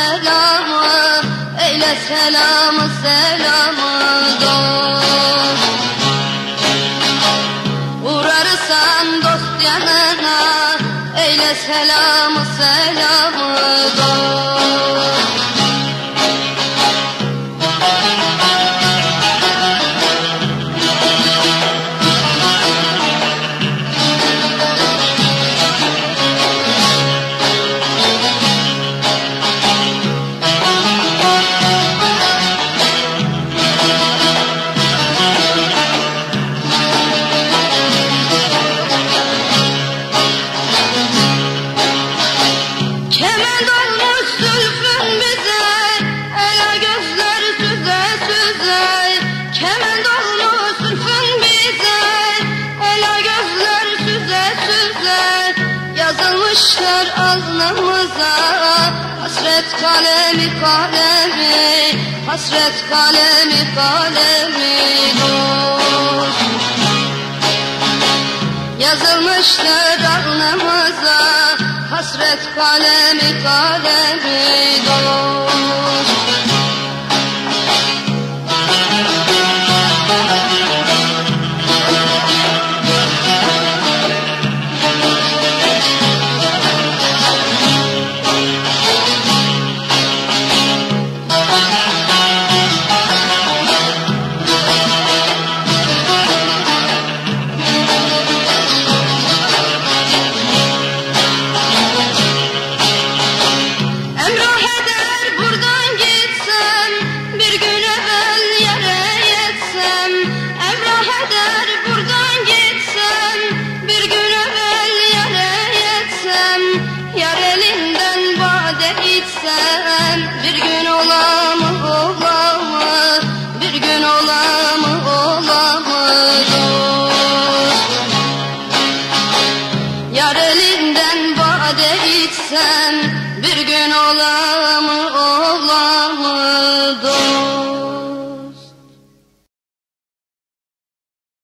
selamı Eyle selamı selamı dost Uğrarsan dost yanına Eyle selamı selamı dost Yazılmışlar alnımıza Hasret kalemi kalemi Hasret kalemi kalemi. Dost Yazılmıştır alnımıza Hasret kalemi kalemi. dost içsem Bir gün ola mı ola mı